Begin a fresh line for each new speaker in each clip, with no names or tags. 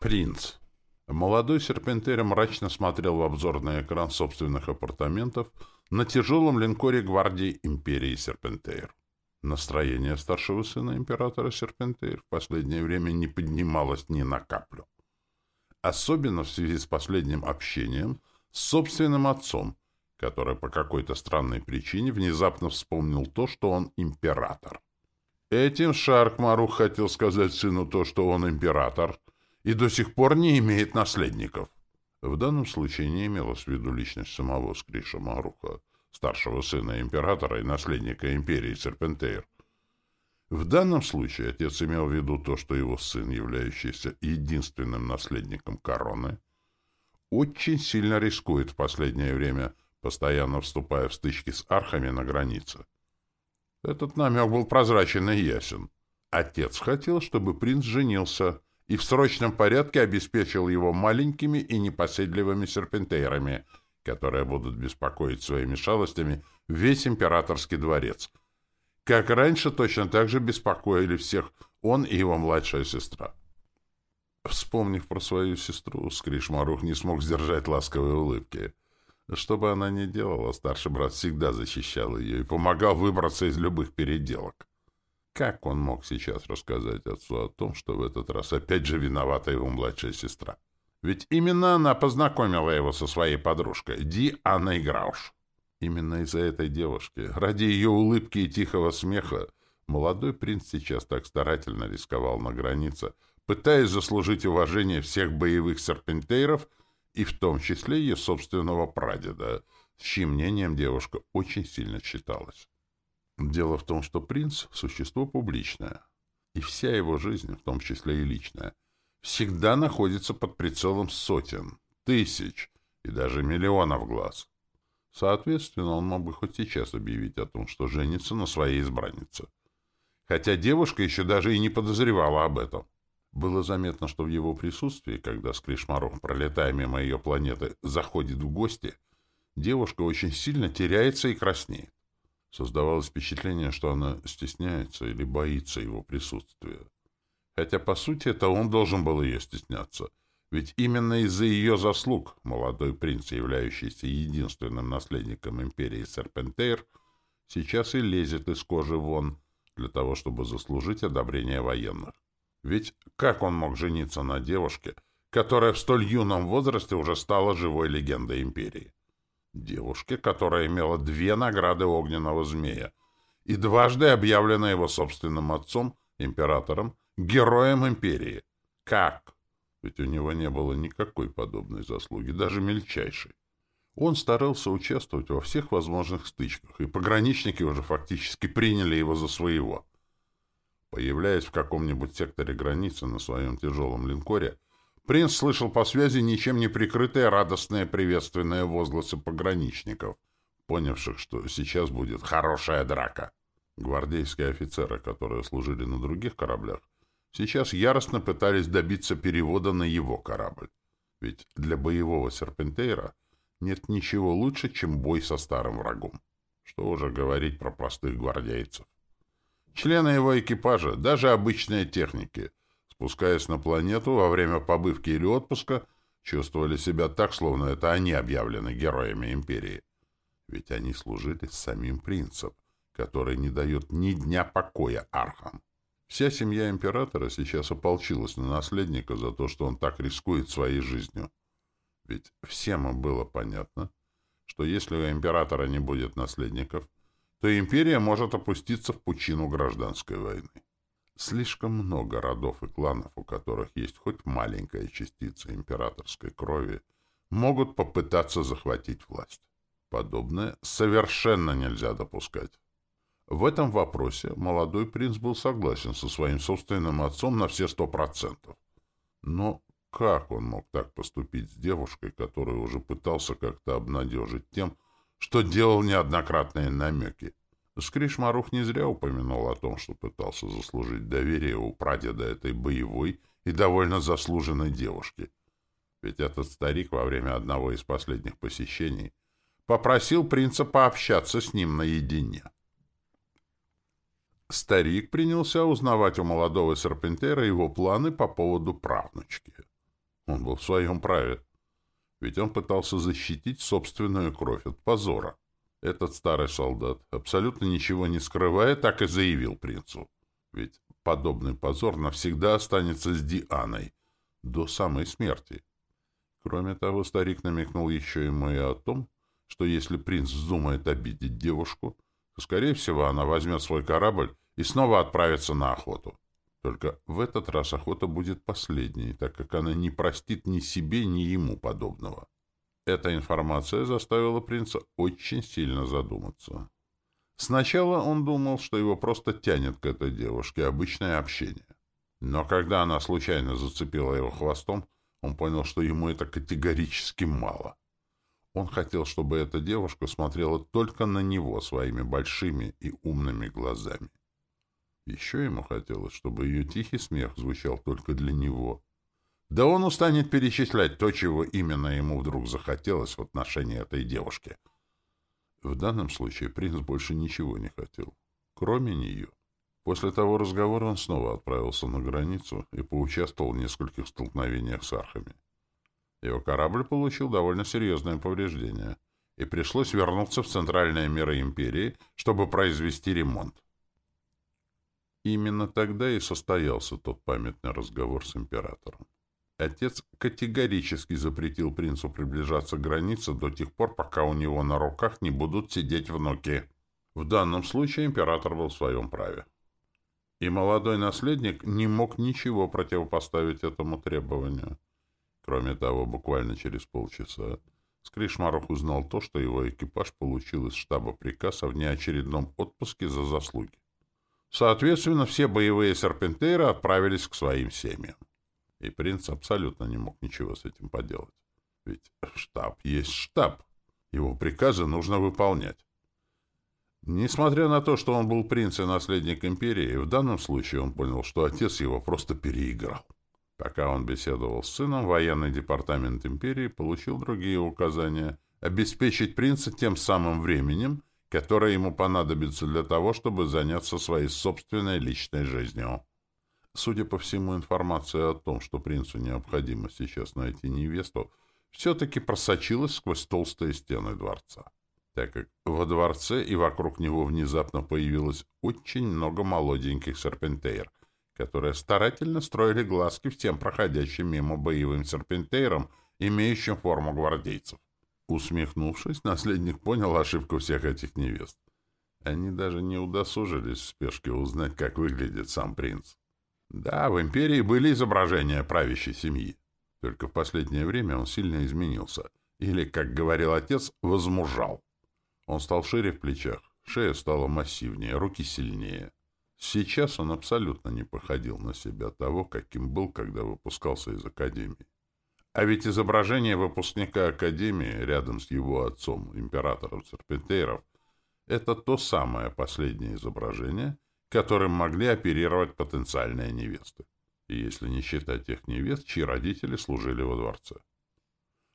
Принц. Молодой серпентер мрачно смотрел в обзорный экран собственных апартаментов на тяжелом линкоре гвардии империи Серпентейр. Настроение старшего сына императора Серпентейр в последнее время не поднималось ни на каплю. Особенно в связи с последним общением с собственным отцом, который по какой-то странной причине внезапно вспомнил то, что он император. Этим Шаркмарух хотел сказать сыну то, что он император, и до сих пор не имеет наследников. В данном случае не имелось в виду личность самого Скриша Маруха, старшего сына императора и наследника империи Серпентейр. В данном случае отец имел в виду то, что его сын, являющийся единственным наследником короны, очень сильно рискует в последнее время, постоянно вступая в стычки с архами на границе. Этот намек был прозрачен и ясен. Отец хотел, чтобы принц женился, и в срочном порядке обеспечил его маленькими и непоседливыми серпентейрами, которые будут беспокоить своими шалостями весь императорский дворец. Как раньше, точно так же беспокоили всех он и его младшая сестра. Вспомнив про свою сестру, Скришмарух не смог сдержать ласковой улыбки. Что бы она ни делала, старший брат всегда защищал ее и помогал выбраться из любых переделок. Как он мог сейчас рассказать отцу о том, что в этот раз опять же виновата его младшая сестра? Ведь именно она познакомила его со своей подружкой, Ди Анной Грауш. Именно из-за этой девушки, ради ее улыбки и тихого смеха, молодой принц сейчас так старательно рисковал на границе, пытаясь заслужить уважение всех боевых серпентейров и в том числе ее собственного прадеда, с чьим мнением девушка очень сильно считалась. Дело в том, что принц — существо публичное, и вся его жизнь, в том числе и личная, всегда находится под прицелом сотен, тысяч и даже миллионов глаз. Соответственно, он мог бы хоть сейчас объявить о том, что женится на своей избраннице. Хотя девушка еще даже и не подозревала об этом. Было заметно, что в его присутствии, когда Скришмаров, пролетая мимо ее планеты, заходит в гости, девушка очень сильно теряется и краснеет. Создавалось впечатление, что она стесняется или боится его присутствия. Хотя, по сути, это он должен был ее стесняться. Ведь именно из-за ее заслуг молодой принц, являющийся единственным наследником империи Серпентейр, сейчас и лезет из кожи вон для того, чтобы заслужить одобрение военных. Ведь как он мог жениться на девушке, которая в столь юном возрасте уже стала живой легендой империи? Девушке, которая имела две награды огненного змея и дважды объявлена его собственным отцом, императором, героем империи. Как? Ведь у него не было никакой подобной заслуги, даже мельчайшей. Он старался участвовать во всех возможных стычках, и пограничники уже фактически приняли его за своего. Появляясь в каком-нибудь секторе границы на своем тяжелом линкоре, Принц слышал по связи ничем не прикрытые радостные приветственные возгласы пограничников, понявших, что сейчас будет хорошая драка. Гвардейские офицеры, которые служили на других кораблях, сейчас яростно пытались добиться перевода на его корабль. Ведь для боевого серпентейра нет ничего лучше, чем бой со старым врагом. Что уже говорить про простых гвардейцев. Члены его экипажа, даже обычные техники, Спускаясь на планету во время побывки или отпуска, чувствовали себя так, словно это они объявлены героями империи. Ведь они служили самим принцем, который не дает ни дня покоя архам. Вся семья императора сейчас ополчилась на наследника за то, что он так рискует своей жизнью. Ведь всем им было понятно, что если у императора не будет наследников, то империя может опуститься в пучину гражданской войны. Слишком много родов и кланов, у которых есть хоть маленькая частица императорской крови, могут попытаться захватить власть. Подобное совершенно нельзя допускать. В этом вопросе молодой принц был согласен со своим собственным отцом на все сто процентов. Но как он мог так поступить с девушкой, которую уже пытался как-то обнадежить тем, что делал неоднократные намеки? Скриш Марух не зря упомянул о том, что пытался заслужить доверие у прадеда этой боевой и довольно заслуженной девушки. Ведь этот старик во время одного из последних посещений попросил принца пообщаться с ним наедине. Старик принялся узнавать у молодого серпентера его планы по поводу правнучки. Он был в своем праве. Ведь он пытался защитить собственную кровь от позора. Этот старый солдат, абсолютно ничего не скрывая, так и заявил принцу. Ведь подобный позор навсегда останется с Дианой до самой смерти. Кроме того, старик намекнул еще ему и о том, что если принц вздумает обидеть девушку, то, скорее всего, она возьмет свой корабль и снова отправится на охоту. Только в этот раз охота будет последней, так как она не простит ни себе, ни ему подобного. Эта информация заставила принца очень сильно задуматься. Сначала он думал, что его просто тянет к этой девушке обычное общение. Но когда она случайно зацепила его хвостом, он понял, что ему это категорически мало. Он хотел, чтобы эта девушка смотрела только на него своими большими и умными глазами. Еще ему хотелось, чтобы ее тихий смех звучал только для него. Да он устанет перечислять то, чего именно ему вдруг захотелось в отношении этой девушки. В данном случае принц больше ничего не хотел, кроме нее. После того разговора он снова отправился на границу и поучаствовал в нескольких столкновениях с архами. Его корабль получил довольно серьезное повреждение, и пришлось вернуться в центральные миры империи, чтобы произвести ремонт. Именно тогда и состоялся тот памятный разговор с императором. Отец категорически запретил принцу приближаться к границе до тех пор, пока у него на руках не будут сидеть внуки. В данном случае император был в своем праве и молодой наследник не мог ничего противопоставить этому требованию. Кроме того, буквально через полчаса Скришмаров узнал то, что его экипаж получил из штаба приказ о внеочередном отпуске за заслуги. Соответственно, все боевые серпентейры отправились к своим семьям. И принц абсолютно не мог ничего с этим поделать. Ведь штаб есть штаб. Его приказы нужно выполнять. Несмотря на то, что он был принц и наследник империи, в данном случае он понял, что отец его просто переиграл. Пока он беседовал с сыном, военный департамент империи получил другие указания обеспечить принца тем самым временем, которое ему понадобится для того, чтобы заняться своей собственной личной жизнью. Судя по всему, информация о том, что принцу необходимо сейчас найти невесту, все-таки просочилась сквозь толстые стены дворца так как во дворце и вокруг него внезапно появилось очень много молоденьких серпентейр, которые старательно строили глазки всем проходящим мимо боевым серпентейрам, имеющим форму гвардейцев. Усмехнувшись, наследник понял ошибку всех этих невест. Они даже не удосужились в спешке узнать, как выглядит сам принц. Да, в империи были изображения правящей семьи. Только в последнее время он сильно изменился. Или, как говорил отец, возмужал. Он стал шире в плечах, шея стала массивнее, руки сильнее. Сейчас он абсолютно не походил на себя того, каким был, когда выпускался из академии. А ведь изображение выпускника академии рядом с его отцом, императором Серпентейров, это то самое последнее изображение, которым могли оперировать потенциальные невесты. Если не считать тех невест, чьи родители служили во дворце.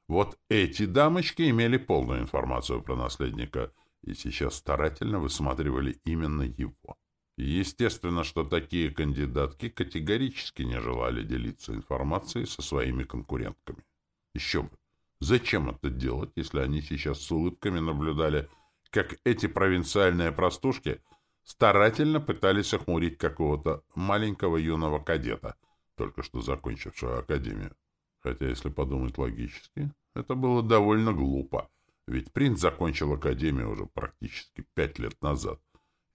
Вот эти дамочки имели полную информацию про наследника и сейчас старательно высматривали именно его. Естественно, что такие кандидатки категорически не желали делиться информацией со своими конкурентками. Еще бы. Зачем это делать, если они сейчас с улыбками наблюдали, как эти провинциальные простушки старательно пытались охмурить какого-то маленького юного кадета, только что закончившего академию? Хотя, если подумать логически, это было довольно глупо, ведь принц закончил академию уже практически пять лет назад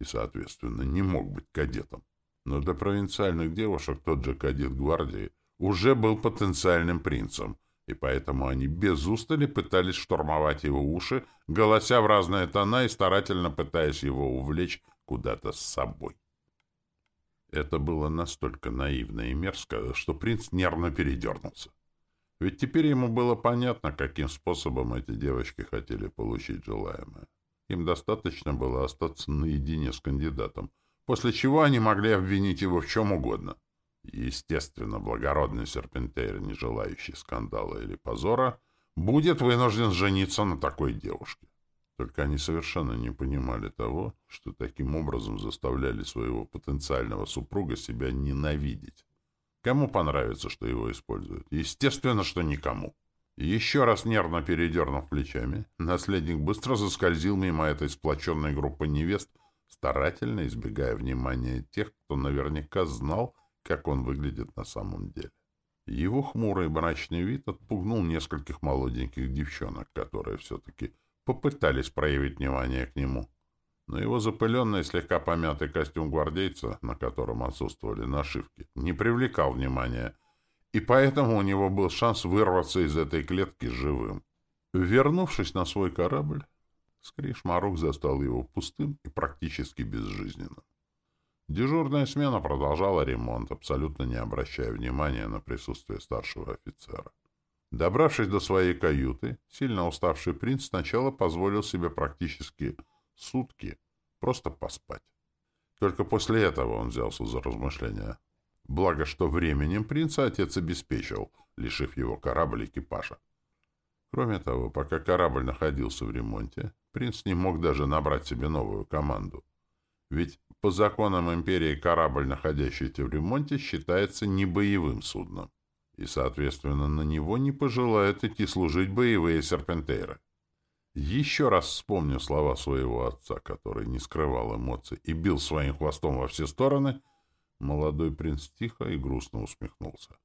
и, соответственно, не мог быть кадетом. Но для провинциальных девушек тот же кадет гвардии уже был потенциальным принцем, и поэтому они без устали пытались штурмовать его уши, голося в разные тона и старательно пытаясь его увлечь куда-то с собой. Это было настолько наивно и мерзко, что принц нервно передернулся. Ведь теперь ему было понятно, каким способом эти девочки хотели получить желаемое. Им достаточно было остаться наедине с кандидатом, после чего они могли обвинить его в чем угодно. Естественно, благородный серпентейр, не желающий скандала или позора, будет вынужден жениться на такой девушке. Только они совершенно не понимали того, что таким образом заставляли своего потенциального супруга себя ненавидеть. Кому понравится, что его используют? Естественно, что никому. Еще раз нервно передернув плечами, наследник быстро заскользил мимо этой сплоченной группы невест, старательно избегая внимания тех, кто наверняка знал, как он выглядит на самом деле. Его хмурый мрачный вид отпугнул нескольких молоденьких девчонок, которые все-таки попытались проявить внимание к нему. Но его запыленный, слегка помятый костюм гвардейца, на котором отсутствовали нашивки, не привлекал внимания — и поэтому у него был шанс вырваться из этой клетки живым. Вернувшись на свой корабль, Скриш Марук застал его пустым и практически безжизненным. Дежурная смена продолжала ремонт, абсолютно не обращая внимания на присутствие старшего офицера. Добравшись до своей каюты, сильно уставший принц сначала позволил себе практически сутки просто поспать. Только после этого он взялся за размышления. Благо, что временем принца отец обеспечил, лишив его корабль экипажа. Кроме того, пока корабль находился в ремонте, принц не мог даже набрать себе новую команду. Ведь по законам империи корабль, находящийся в ремонте, считается небоевым судном, и, соответственно, на него не пожелают идти служить боевые серпентейры. Еще раз вспомню слова своего отца, который не скрывал эмоций и бил своим хвостом во все стороны — Молодой принц тихо и грустно усмехнулся.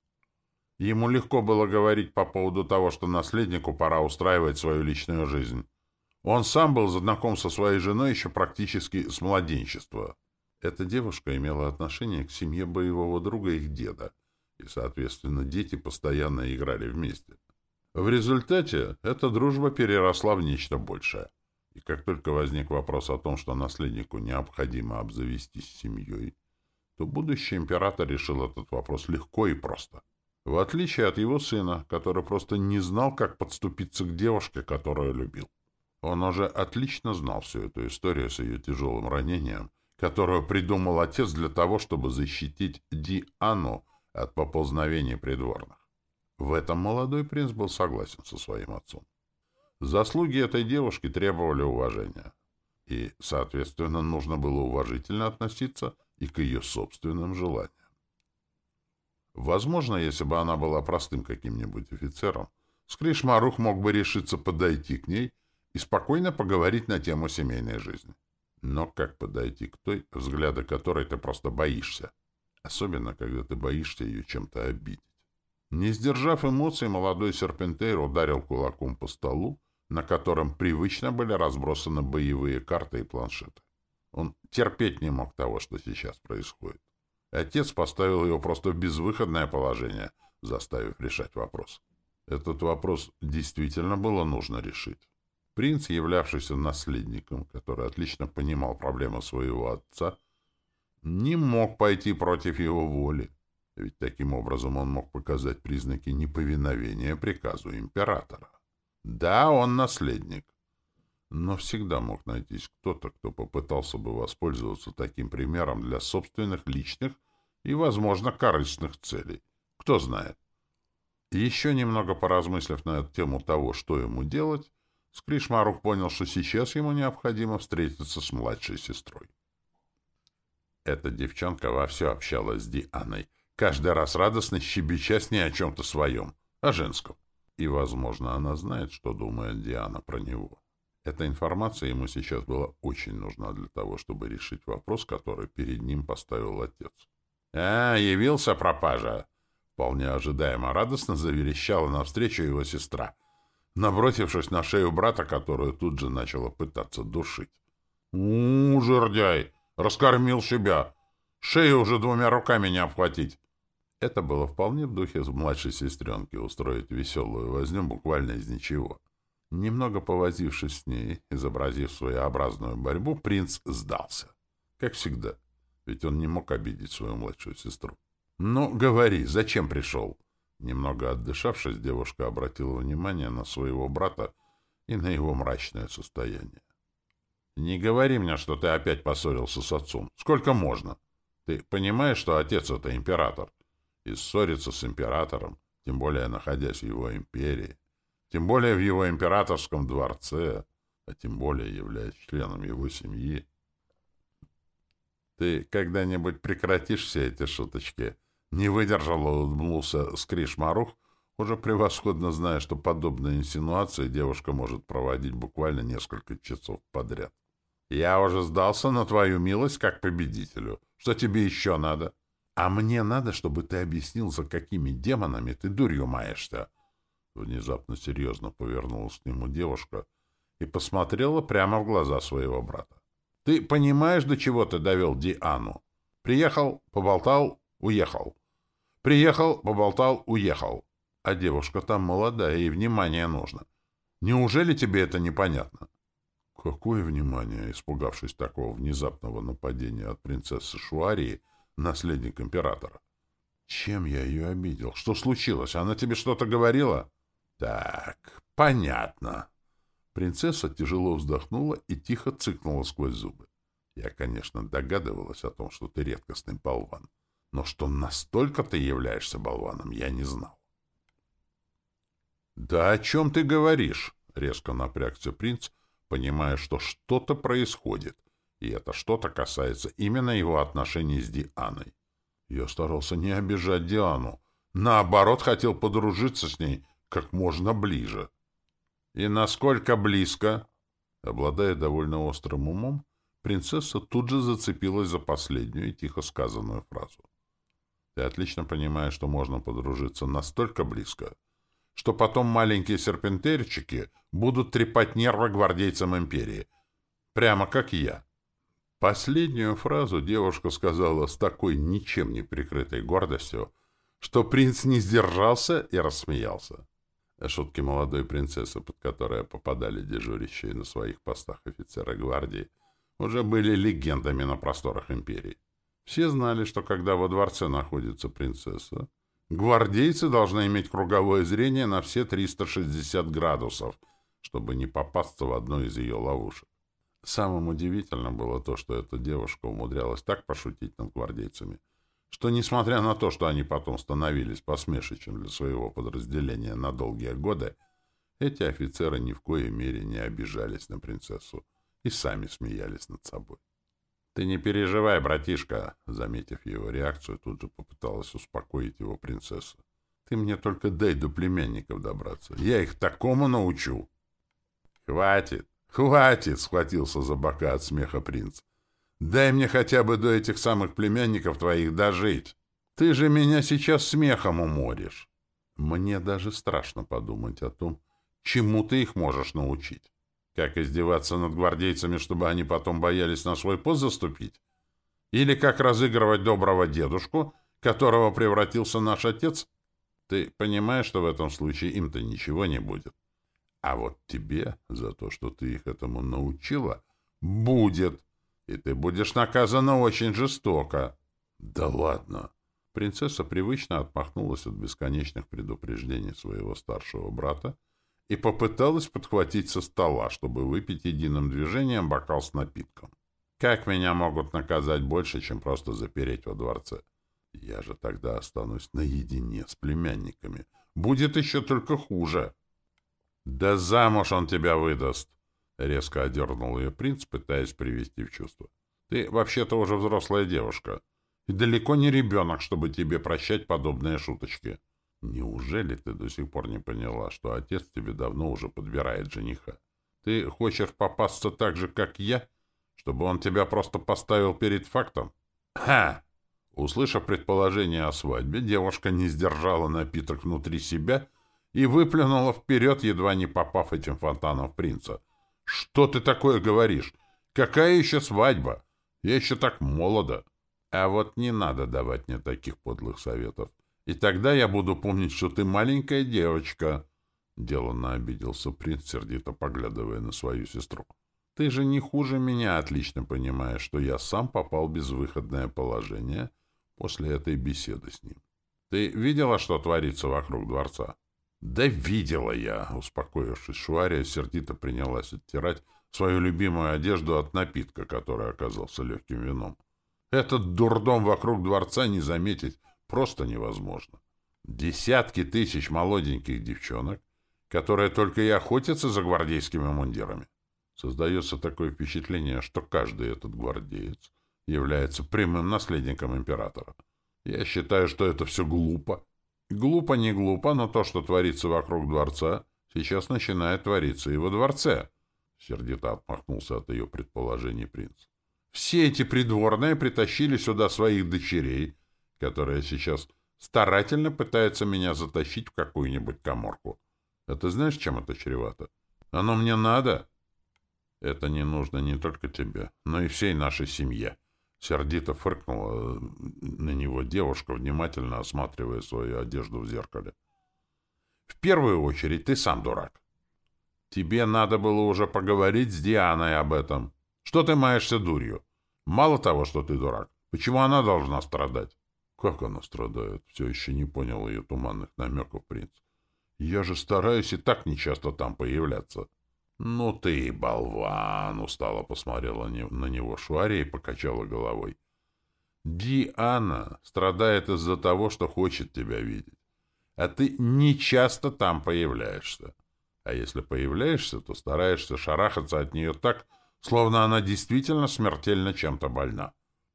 Ему легко было говорить по поводу того, что наследнику пора устраивать свою личную жизнь. Он сам был знаком со своей женой еще практически с младенчества. Эта девушка имела отношение к семье боевого друга их деда, и, соответственно, дети постоянно играли вместе. В результате эта дружба переросла в нечто большее. И как только возник вопрос о том, что наследнику необходимо обзавестись семьей, то будущий император решил этот вопрос легко и просто. В отличие от его сына, который просто не знал, как подступиться к девушке, которую любил. Он уже отлично знал всю эту историю с ее тяжелым ранением, которую придумал отец для того, чтобы защитить Диану от поползновений придворных. В этом молодой принц был согласен со своим отцом. Заслуги этой девушки требовали уважения. И, соответственно, нужно было уважительно относиться и к ее собственным желаниям. Возможно, если бы она была простым каким-нибудь офицером, Скришмарух мог бы решиться подойти к ней и спокойно поговорить на тему семейной жизни. Но как подойти к той, взгляда которой ты просто боишься? Особенно, когда ты боишься ее чем-то обидеть. Не сдержав эмоций, молодой серпентейр ударил кулаком по столу, на котором привычно были разбросаны боевые карты и планшеты. Он терпеть не мог того, что сейчас происходит. Отец поставил его просто в безвыходное положение, заставив решать вопрос. Этот вопрос действительно было нужно решить. Принц, являвшийся наследником, который отлично понимал проблемы своего отца, не мог пойти против его воли, ведь таким образом он мог показать признаки неповиновения приказу императора. Да, он наследник, но всегда мог найтись кто-то, кто попытался бы воспользоваться таким примером для собственных личных и, возможно, корыстных целей. Кто знает. Еще немного поразмыслив на тему того, что ему делать, Скришмарух понял, что сейчас ему необходимо встретиться с младшей сестрой. Эта девчонка вовсю общалась с Дианой, каждый раз радостно щебеча с ней о чем-то своем, о женском. И, возможно, она знает, что думает Диана про него. Эта информация ему сейчас была очень нужна для того, чтобы решить вопрос, который перед ним поставил отец. «А, явился пропажа!» Вполне ожидаемо радостно заверещала навстречу его сестра, набросившись на шею брата, которую тут же начала пытаться душить. «У, жердяй! Раскормил себя! Шею уже двумя руками не обхватить!» Это было вполне в духе младшей сестренки устроить веселую возню буквально из ничего. Немного повозившись с ней, изобразив своеобразную борьбу, принц сдался. Как всегда, ведь он не мог обидеть свою младшую сестру. «Ну, говори, зачем пришел?» Немного отдышавшись, девушка обратила внимание на своего брата и на его мрачное состояние. «Не говори мне, что ты опять поссорился с отцом. Сколько можно? Ты понимаешь, что отец — это император? И ссориться с императором, тем более находясь в его империи, тем более в его императорском дворце, а тем более являясь членом его семьи. Ты когда-нибудь прекратишь все эти шуточки? Не выдержал, улыбнулся Скриш Марух, уже превосходно зная, что подобные инсинуации девушка может проводить буквально несколько часов подряд. «Я уже сдался на твою милость как победителю. Что тебе еще надо?» «А мне надо, чтобы ты объяснил, за какими демонами ты дурью маешься». Внезапно серьезно повернулась к нему девушка и посмотрела прямо в глаза своего брата. «Ты понимаешь, до чего ты довел Диану? Приехал, поболтал, уехал. Приехал, поболтал, уехал. А девушка там молодая, и внимание нужно. Неужели тебе это непонятно? Какое внимание, испугавшись такого внезапного нападения от принцессы Шуарии, наследник императора? Чем я ее обидел? Что случилось? Она тебе что-то говорила? Так, понятно. Принцесса тяжело вздохнула и тихо цыкнула сквозь зубы. Я, конечно, догадывалась о том, что ты редкостный болван. Но что настолько ты являешься болваном, я не знал. — Да о чем ты говоришь? — резко напрягся принц, понимая, что что-то происходит, и это что-то касается именно его отношений с Дианой. Я старался не обижать Диану, наоборот, хотел подружиться с ней как можно ближе. И насколько близко? Обладая довольно острым умом, принцесса тут же зацепилась за последнюю и тихо сказанную фразу. Ты отлично понимаешь, что можно подружиться настолько близко, что потом маленькие серпентерчики будут трепать нервы гвардейцам империи. Прямо как я. Последнюю фразу девушка сказала с такой ничем не прикрытой гордостью, что принц не сдержался и рассмеялся. Шутки молодой принцессы, под которые попадали дежурящие на своих постах офицеры гвардии, уже были легендами на просторах империи. Все знали, что когда во дворце находится принцесса, гвардейцы должны иметь круговое зрение на все 360 градусов, чтобы не попасться в одну из ее ловушек. Самым удивительным было то, что эта девушка умудрялась так пошутить над гвардейцами, что, несмотря на то, что они потом становились посмешищем для своего подразделения на долгие годы, эти офицеры ни в коей мере не обижались на принцессу и сами смеялись над собой. «Ты не переживай, братишка!» Заметив его реакцию, тут же попыталась успокоить его принцесса. «Ты мне только дай до племянников добраться. Я их такому научу!» «Хватит! Хватит!» — схватился за бока от смеха принц. «Дай мне хотя бы до этих самых племянников твоих дожить! Ты же меня сейчас смехом уморишь!» Мне даже страшно подумать о том, чему ты их можешь научить. Как издеваться над гвардейцами, чтобы они потом боялись на свой пост заступить? Или как разыгрывать доброго дедушку, которого превратился наш отец? Ты понимаешь, что в этом случае им-то ничего не будет. А вот тебе за то, что ты их этому научила, будет. И ты будешь наказана очень жестоко. Да ладно. Принцесса привычно отмахнулась от бесконечных предупреждений своего старшего брата и попыталась подхватить со стола, чтобы выпить единым движением бокал с напитком. Как меня могут наказать больше, чем просто запереть во дворце? Я же тогда останусь наедине с племянниками. Будет еще только хуже. Да замуж он тебя выдаст! Резко одернул ее принц, пытаясь привести в чувство. Ты вообще-то уже взрослая девушка. И далеко не ребенок, чтобы тебе прощать подобные шуточки. — Неужели ты до сих пор не поняла, что отец тебе давно уже подбирает жениха? Ты хочешь попасться так же, как я, чтобы он тебя просто поставил перед фактом? Ха! Услышав предположение о свадьбе, девушка не сдержала напиток внутри себя и выплюнула вперед, едва не попав этим фонтаном в принца. «Что ты такое говоришь? Какая еще свадьба? Я еще так молода!» А вот не надо давать мне таких подлых советов. И тогда я буду помнить, что ты маленькая девочка. Деланно обиделся принц, сердито поглядывая на свою сестру. Ты же не хуже меня отлично понимаешь, что я сам попал в безвыходное положение после этой беседы с ним. Ты видела, что творится вокруг дворца? Да видела я, успокоившись, Шуария сердито принялась оттирать свою любимую одежду от напитка, который оказался легким вином. Этот дурдом вокруг дворца не заметить просто невозможно. Десятки тысяч молоденьких девчонок, которые только и охотятся за гвардейскими мундирами. Создается такое впечатление, что каждый этот гвардеец является прямым наследником императора. Я считаю, что это все глупо. Глупо, не глупо, но то, что творится вокруг дворца, сейчас начинает твориться и во дворце. Сердито отмахнулся от ее предположений принц. Все эти придворные притащили сюда своих дочерей, которые сейчас старательно пытаются меня затащить в какую-нибудь коморку. А ты знаешь, чем это чревато? Оно мне надо? Это не нужно не только тебе, но и всей нашей семье. Сердито фыркнула на него девушка, внимательно осматривая свою одежду в зеркале. В первую очередь ты сам дурак. Тебе надо было уже поговорить с Дианой об этом. Что ты маешься дурью? Мало того, что ты дурак, почему она должна страдать? Как она страдает? Все еще не понял ее туманных намеков принц. Я же стараюсь и так нечасто там появляться. Ну ты болван! Устало посмотрела на него Шуария и покачала головой. Диана страдает из-за того, что хочет тебя видеть. А ты нечасто там появляешься. А если появляешься, то стараешься шарахаться от нее так, словно она действительно смертельно чем-то больна.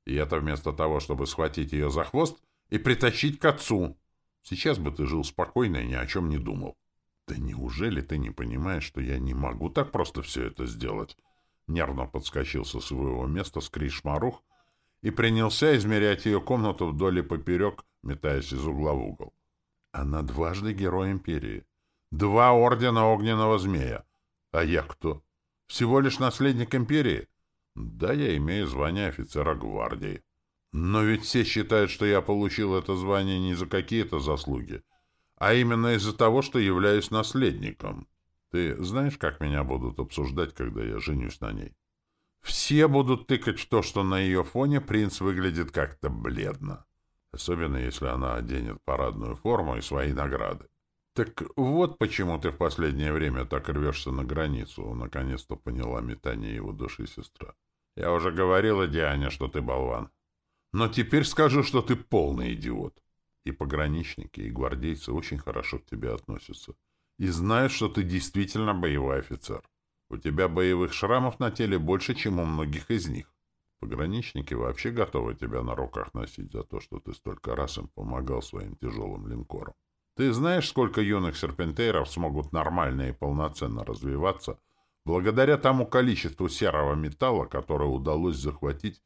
И это вместо того, чтобы схватить ее за хвост и притащить к отцу. Сейчас бы ты жил спокойно и ни о чем не думал. Да неужели ты не понимаешь, что я не могу так просто все это сделать? Нервно подскочил со своего места Скриш Марух и принялся измерять ее комнату вдоль и поперек, метаясь из угла в угол. Она дважды герой империи. Два ордена огненного змея. А я кто? Всего лишь наследник империи? Да, я имею звание офицера гвардии. Но ведь все считают, что я получил это звание не за какие-то заслуги, а именно из-за того, что являюсь наследником. Ты знаешь, как меня будут обсуждать, когда я женюсь на ней? Все будут тыкать в то, что на ее фоне принц выглядит как-то бледно. Особенно, если она оденет парадную форму и свои награды. «Так вот почему ты в последнее время так рвешься на границу», — наконец-то поняла метание его души сестра. «Я уже говорила Диане, что ты болван. Но теперь скажу, что ты полный идиот. И пограничники, и гвардейцы очень хорошо к тебе относятся. И знают, что ты действительно боевой офицер. У тебя боевых шрамов на теле больше, чем у многих из них. Пограничники вообще готовы тебя на руках носить за то, что ты столько раз им помогал своим тяжелым линкором. Ты знаешь, сколько юных серпентейров смогут нормально и полноценно развиваться благодаря тому количеству серого металла, которое удалось захватить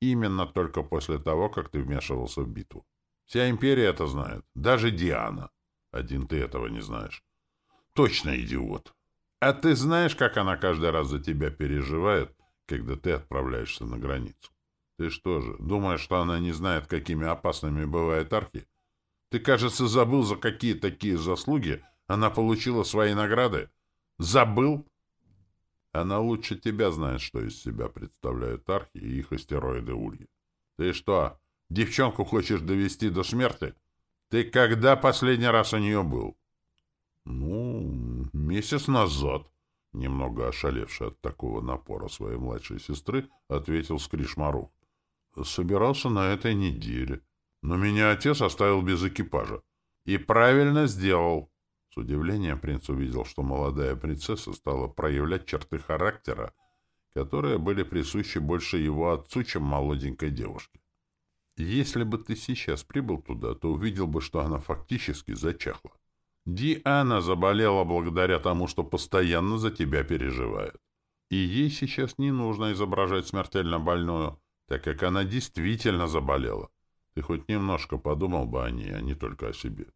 именно только после того, как ты вмешивался в битву. Вся империя это знает, даже Диана. Один ты этого не знаешь. Точно идиот. А ты знаешь, как она каждый раз за тебя переживает, когда ты отправляешься на границу? Ты что же, думаешь, что она не знает, какими опасными бывают архи? Ты, кажется, забыл, за какие такие заслуги она получила свои награды? Забыл? Она лучше тебя знает, что из себя представляют архи и их астероиды Ульи. Ты что, девчонку хочешь довести до смерти? Ты когда последний раз у нее был? Ну, месяц назад, немного ошалевший от такого напора своей младшей сестры, ответил Скришмарух. Собирался на этой неделе. Но меня отец оставил без экипажа. И правильно сделал. Удивлением принц увидел, что молодая принцесса стала проявлять черты характера, которые были присущи больше его отцу, чем молоденькой девушке. Если бы ты сейчас прибыл туда, то увидел бы, что она фактически зачахла. Диана заболела благодаря тому, что постоянно за тебя переживает. И ей сейчас не нужно изображать смертельно больную, так как она действительно заболела. Ты хоть немножко подумал бы о ней, а не только о себе.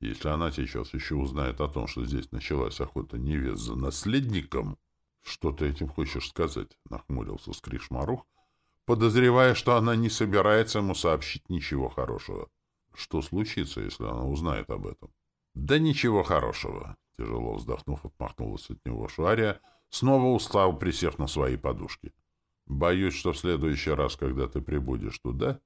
Если она сейчас еще узнает о том, что здесь началась охота невест за наследником... — Что ты этим хочешь сказать? — нахмурился Скришмарух, подозревая, что она не собирается ему сообщить ничего хорошего. Что случится, если она узнает об этом? — Да ничего хорошего. Тяжело вздохнув, отмахнулась от него Шуария, снова устал, присев на свои подушки. — Боюсь, что в следующий раз, когда ты прибудешь туда,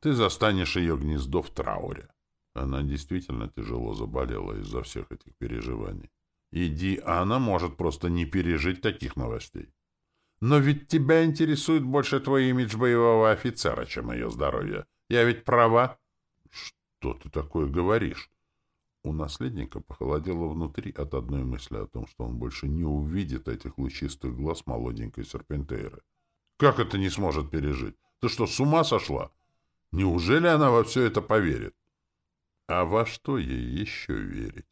ты застанешь ее гнездо в трауре. Она действительно тяжело заболела из-за всех этих переживаний. Иди, а она может просто не пережить таких новостей. Но ведь тебя интересует больше твой имидж боевого офицера, чем ее здоровье. Я ведь права? Что ты такое говоришь? У наследника похолодело внутри от одной мысли о том, что он больше не увидит этих лучистых глаз молоденькой серпентейры. Как это не сможет пережить? Ты что, с ума сошла? Неужели она во все это поверит? А во что ей еще верить?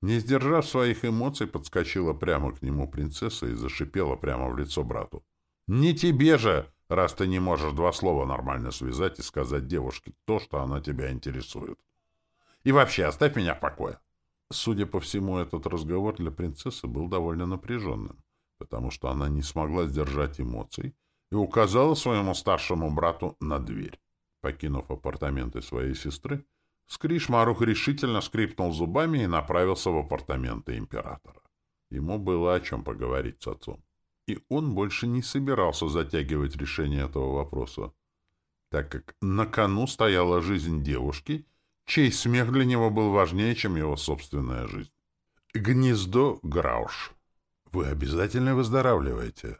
Не сдержав своих эмоций, подскочила прямо к нему принцесса и зашипела прямо в лицо брату. «Не тебе же, раз ты не можешь два слова нормально связать и сказать девушке то, что она тебя интересует. И вообще, оставь меня в покое!» Судя по всему, этот разговор для принцессы был довольно напряженным, потому что она не смогла сдержать эмоций и указала своему старшему брату на дверь. Покинув апартаменты своей сестры, Скриш Марух решительно скрипнул зубами и направился в апартаменты императора. Ему было о чем поговорить с отцом. И он больше не собирался затягивать решение этого вопроса, так как на кону стояла жизнь девушки, чей смех для него был важнее, чем его собственная жизнь. Гнездо Грауш. Вы обязательно выздоравливаете.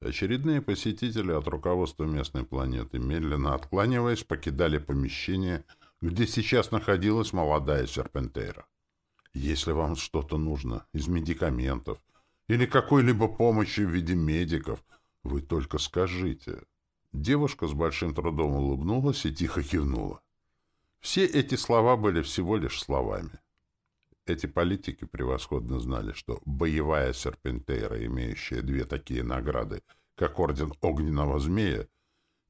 Очередные посетители от руководства местной планеты, медленно откланиваясь, покидали помещение, где сейчас находилась молодая серпентейра. Если вам что-то нужно из медикаментов или какой-либо помощи в виде медиков, вы только скажите. Девушка с большим трудом улыбнулась и тихо кивнула. Все эти слова были всего лишь словами. Эти политики превосходно знали, что боевая серпентейра, имеющая две такие награды, как Орден Огненного Змея,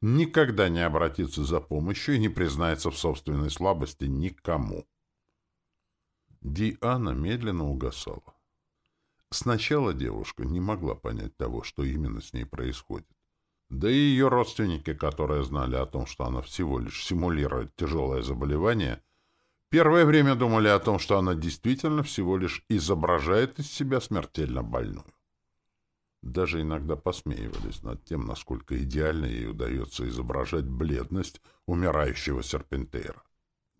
никогда не обратится за помощью и не признается в собственной слабости никому. Диана медленно угасала. Сначала девушка не могла понять того, что именно с ней происходит. Да и ее родственники, которые знали о том, что она всего лишь симулирует тяжелое заболевание, первое время думали о том, что она действительно всего лишь изображает из себя смертельно больную. Даже иногда посмеивались над тем, насколько идеально ей удается изображать бледность умирающего серпентейра.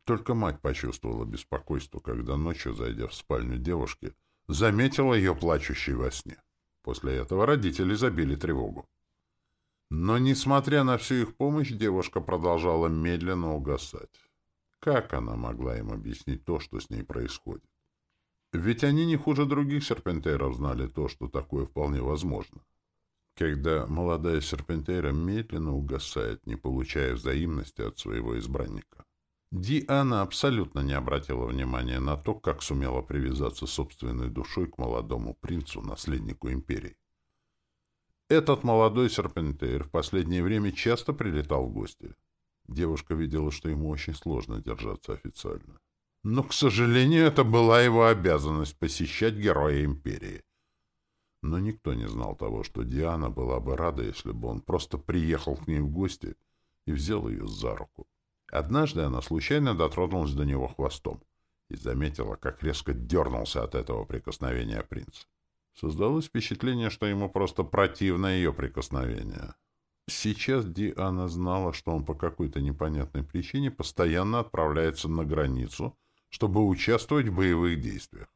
Только мать почувствовала беспокойство, когда ночью, зайдя в спальню девушки, заметила ее плачущей во сне. После этого родители забили тревогу. Но, несмотря на всю их помощь, девушка продолжала медленно угасать. Как она могла им объяснить то, что с ней происходит? Ведь они не хуже других серпентеров знали то, что такое вполне возможно. Когда молодая серпентера медленно угасает, не получая взаимности от своего избранника. Диана абсолютно не обратила внимания на то, как сумела привязаться собственной душой к молодому принцу, наследнику империи. Этот молодой серпентейр в последнее время часто прилетал в гости. Девушка видела, что ему очень сложно держаться официально. Но, к сожалению, это была его обязанность посещать героя империи. Но никто не знал того, что Диана была бы рада, если бы он просто приехал к ней в гости и взял ее за руку. Однажды она случайно дотронулась до него хвостом и заметила, как резко дернулся от этого прикосновения принц. Создалось впечатление, что ему просто противно ее прикосновение. Сейчас Диана знала, что он по какой-то непонятной причине постоянно отправляется на границу, чтобы участвовать в боевых действиях.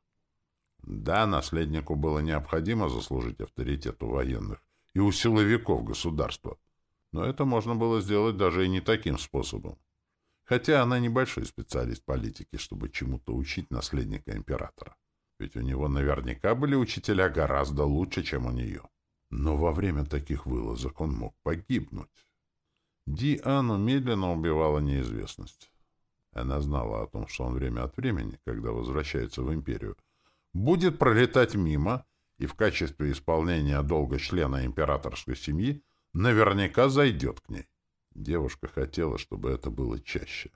Да, наследнику было необходимо заслужить авторитет у военных и у силовиков государства, но это можно было сделать даже и не таким способом. Хотя она небольшой специалист политики, чтобы чему-то учить наследника императора. Ведь у него наверняка были учителя гораздо лучше, чем у нее. Но во время таких вылазок он мог погибнуть. Диану медленно убивала неизвестность. Она знала о том, что он время от времени, когда возвращается в империю, будет пролетать мимо и в качестве исполнения долга члена императорской семьи наверняка зайдет к ней. Девушка хотела, чтобы это было чаще.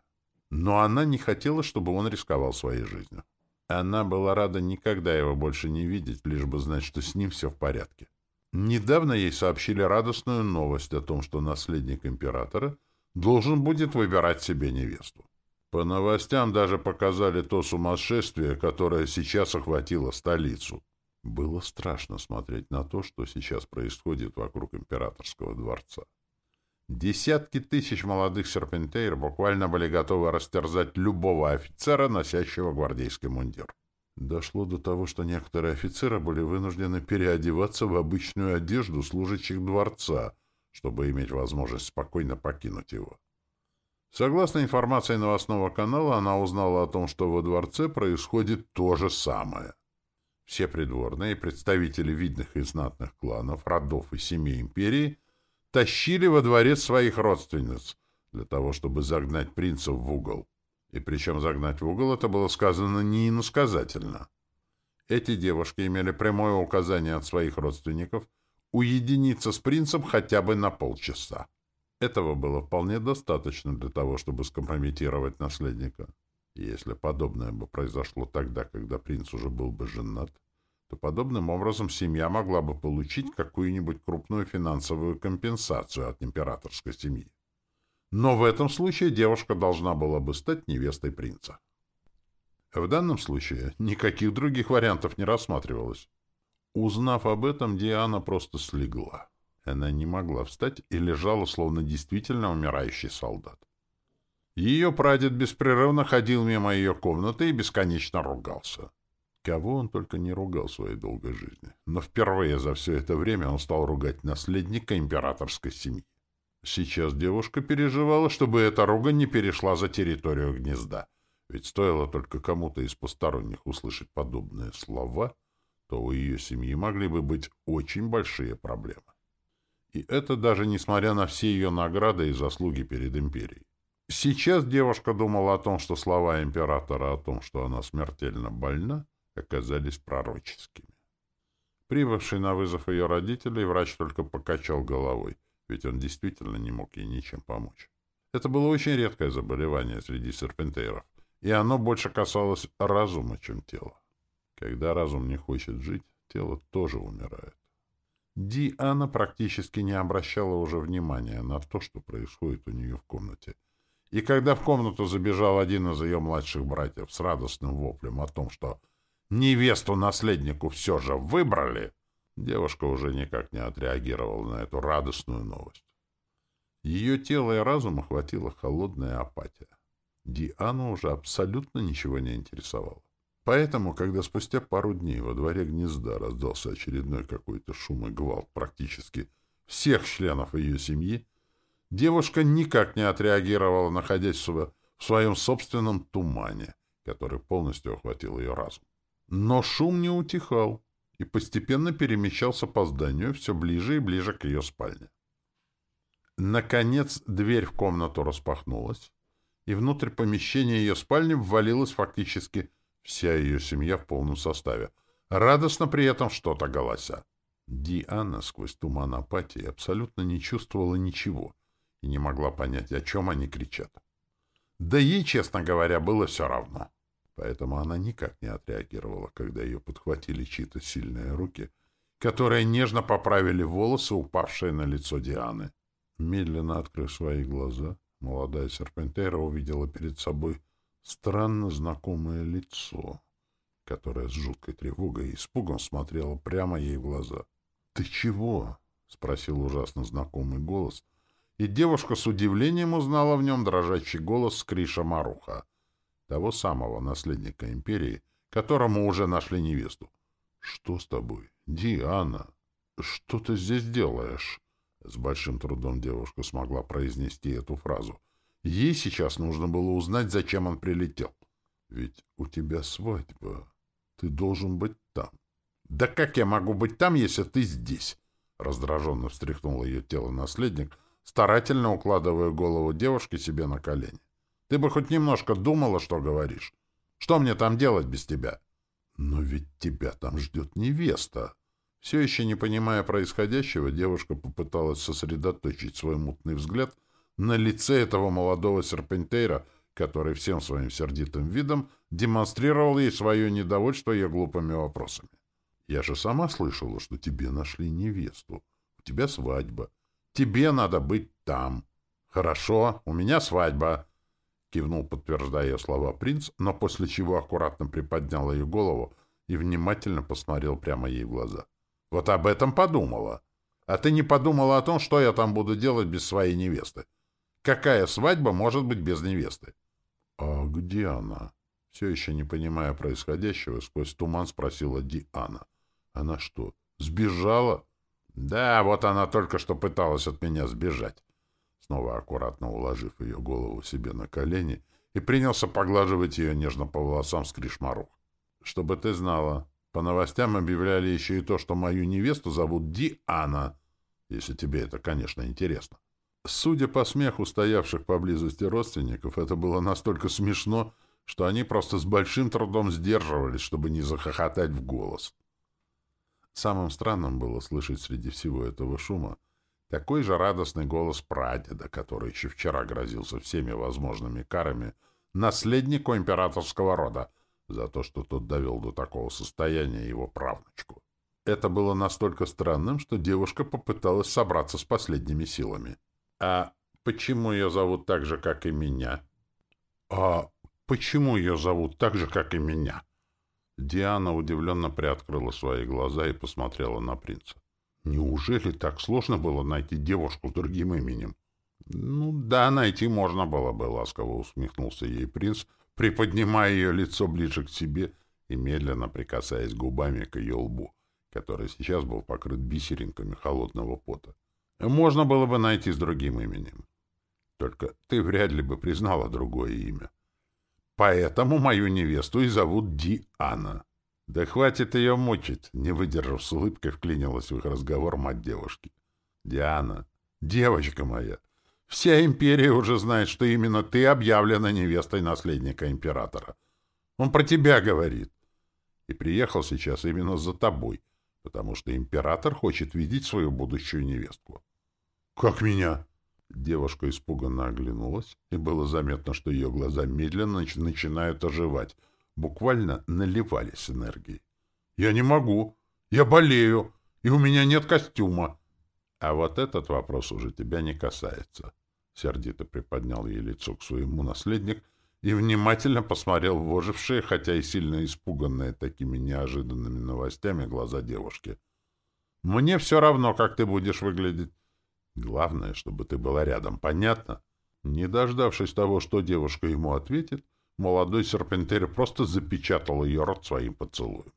Но она не хотела, чтобы он рисковал своей жизнью. Она была рада никогда его больше не видеть, лишь бы знать, что с ним все в порядке. Недавно ей сообщили радостную новость о том, что наследник императора должен будет выбирать себе невесту. По новостям даже показали то сумасшествие, которое сейчас охватило столицу. Было страшно смотреть на то, что сейчас происходит вокруг императорского дворца. Десятки тысяч молодых серпентейр буквально были готовы растерзать любого офицера, носящего гвардейский мундир. Дошло до того, что некоторые офицеры были вынуждены переодеваться в обычную одежду служащих дворца, чтобы иметь возможность спокойно покинуть его. Согласно информации новостного канала, она узнала о том, что во дворце происходит то же самое. Все придворные представители видных и знатных кланов, родов и семей империи – тащили во дворец своих родственниц, для того, чтобы загнать принца в угол. И причем загнать в угол это было сказано не иносказательно. Эти девушки имели прямое указание от своих родственников уединиться с принцем хотя бы на полчаса. Этого было вполне достаточно для того, чтобы скомпрометировать наследника. Если подобное бы произошло тогда, когда принц уже был бы женат, то подобным образом семья могла бы получить какую-нибудь крупную финансовую компенсацию от императорской семьи. Но в этом случае девушка должна была бы стать невестой принца. В данном случае никаких других вариантов не рассматривалось. Узнав об этом, Диана просто слегла. Она не могла встать и лежала, словно действительно умирающий солдат. Ее прадед беспрерывно ходил мимо ее комнаты и бесконечно ругался. Кого он только не ругал в своей долгой жизни. Но впервые за все это время он стал ругать наследника императорской семьи. Сейчас девушка переживала, чтобы эта ругань не перешла за территорию гнезда. Ведь стоило только кому-то из посторонних услышать подобные слова, то у ее семьи могли бы быть очень большие проблемы. И это даже несмотря на все ее награды и заслуги перед империей. Сейчас девушка думала о том, что слова императора о том, что она смертельно больна, оказались пророческими. Прибывший на вызов ее родителей, врач только покачал головой, ведь он действительно не мог ей ничем помочь. Это было очень редкое заболевание среди серпентейров, и оно больше касалось разума, чем тела. Когда разум не хочет жить, тело тоже умирает. Диана практически не обращала уже внимания на то, что происходит у нее в комнате. И когда в комнату забежал один из ее младших братьев с радостным воплем о том, что невесту наследнику все же выбрали, девушка уже никак не отреагировала на эту радостную новость. Ее тело и разум охватила холодная апатия. Диану уже абсолютно ничего не интересовало. Поэтому, когда спустя пару дней во дворе гнезда раздался очередной какой-то шум и гвалт практически всех членов ее семьи, девушка никак не отреагировала, находясь в своем собственном тумане, который полностью охватил ее разум. Но шум не утихал и постепенно перемещался по зданию все ближе и ближе к ее спальне. Наконец дверь в комнату распахнулась, и внутрь помещения ее спальни ввалилась фактически вся ее семья в полном составе, радостно при этом что-то голося. Диана сквозь туман апатии абсолютно не чувствовала ничего и не могла понять, о чем они кричат. Да ей, честно говоря, было все равно. Поэтому она никак не отреагировала, когда ее подхватили чьи-то сильные руки, которые нежно поправили волосы, упавшие на лицо Дианы. Медленно открыв свои глаза, Молодая серпентера увидела перед собой странно знакомое лицо, которое с жуткой тревогой и испугом смотрело прямо ей в глаза. — Ты чего? — спросил ужасно знакомый голос, и девушка с удивлением узнала в нем дрожащий голос Криша Маруха, того самого наследника империи, которому уже нашли невесту. — Что с тобой? Диана, что ты здесь делаешь? С большим трудом девушка смогла произнести эту фразу. Ей сейчас нужно было узнать, зачем он прилетел. Ведь у тебя свадьба. Ты должен быть там. Да как я могу быть там, если ты здесь? Раздраженно встряхнул ее тело наследник, старательно укладывая голову девушки себе на колени. Ты бы хоть немножко думала, что говоришь. Что мне там делать без тебя? Но ведь тебя там ждет невеста. Все еще не понимая происходящего, девушка попыталась сосредоточить свой мутный взгляд на лице этого молодого серпентейра, который всем своим сердитым видом демонстрировал ей свое недовольство ее глупыми вопросами. «Я же сама слышала, что тебе нашли невесту. У тебя свадьба. Тебе надо быть там». «Хорошо, у меня свадьба», — кивнул, подтверждая слова принц, но после чего аккуратно приподнял ее голову и внимательно посмотрел прямо ей в глаза. — вот об этом подумала. А ты не подумала о том, что я там буду делать без своей невесты. Какая свадьба может быть без невесты? — А где она? Все еще не понимая происходящего, сквозь туман спросила Диана. — Она что, сбежала? — Да, вот она только что пыталась от меня сбежать. Снова аккуратно уложив ее голову себе на колени и принялся поглаживать ее нежно по волосам с кришмарух. — Чтобы ты знала, по новостям объявляли еще и то, что мою невесту зовут Диана, если тебе это, конечно, интересно. Судя по смеху стоявших поблизости родственников, это было настолько смешно, что они просто с большим трудом сдерживались, чтобы не захохотать в голос. Самым странным было слышать среди всего этого шума такой же радостный голос прадеда, который еще вчера грозился всеми возможными карами наследнику императорского рода за то, что тот довел до такого состояния его правнучку. Это было настолько странным, что девушка попыталась собраться с последними силами. «А почему ее зовут так же, как и меня?» «А почему ее зовут так же, как и меня?» Диана удивленно приоткрыла свои глаза и посмотрела на принца. Неужели так сложно было найти девушку с другим именем? Ну да, найти можно было бы, ласково усмехнулся ей принц, приподнимая ее лицо ближе к себе и медленно прикасаясь губами к ее лбу, который сейчас был покрыт бисеринками холодного пота. Можно было бы найти с другим именем. Только ты вряд ли бы признала другое имя. Поэтому мою невесту и зовут Диана. Да хватит ее мучить, не выдержав с улыбкой, вклинилась в их разговор мать девушки. Диана, девочка моя, вся империя уже знает, что именно ты объявлена невестой наследника императора. Он про тебя говорит. И приехал сейчас именно за тобой, потому что император хочет видеть свою будущую невестку. — Как меня? Девушка испуганно оглянулась, и было заметно, что ее глаза медленно начинают оживать — буквально наливались энергией. «Я не могу. Я болею, и у меня нет костюма». «А вот этот вопрос уже тебя не касается». Сердито приподнял ей лицо к своему наследник и внимательно посмотрел в ожившие, хотя и сильно испуганные такими неожиданными новостями, глаза девушки. «Мне все равно, как ты будешь выглядеть. Главное, чтобы ты была рядом, понятно?» Не дождавшись того, что девушка ему ответит, Молодой серпентарь просто запечатал ее рот своим поцелуем.